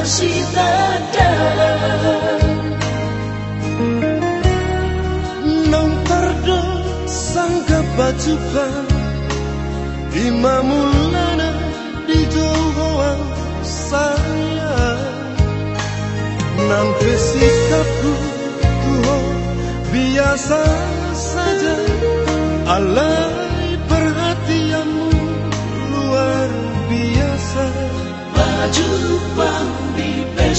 masih ada Nang tardo sangka bajuka Imamulana di jauhan saya Nang bersikapku tuh biasa saja. Alai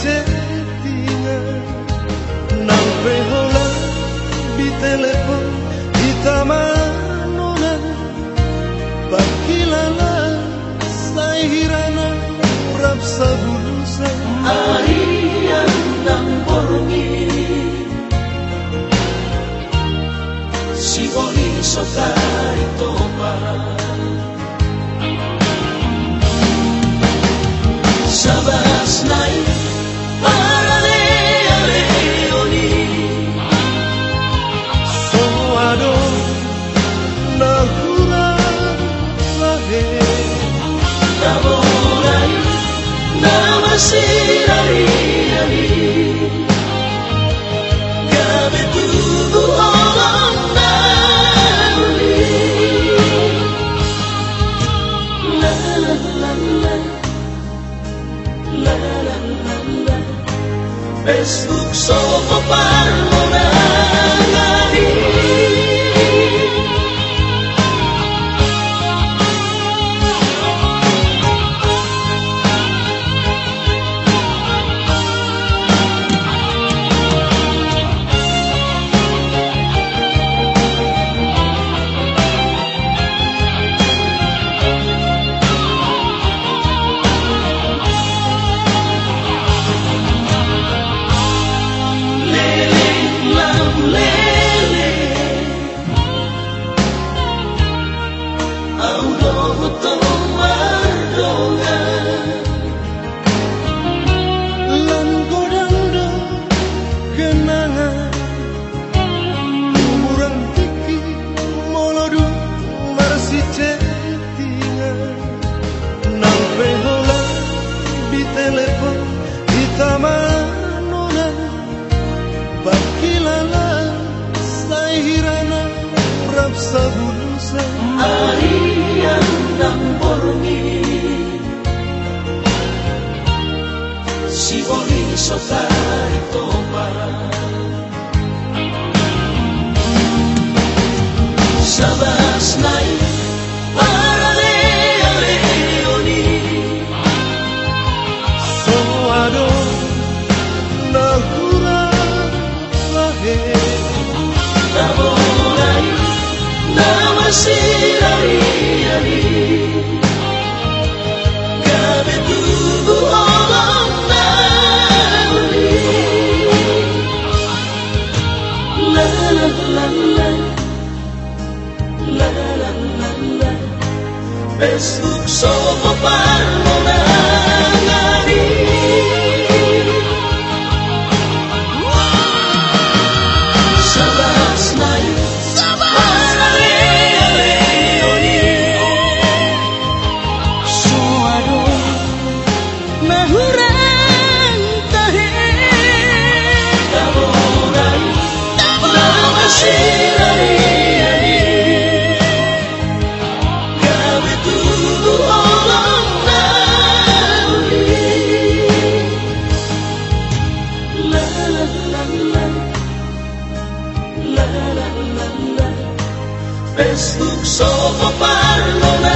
cetingan Nang pehola di telepon di Si topa. Sabas nai see tukso ko parmuran sabrosa harían por mí. Si volví soltar y tomar. Sabas, Besok sopa parma Facebook so para lograr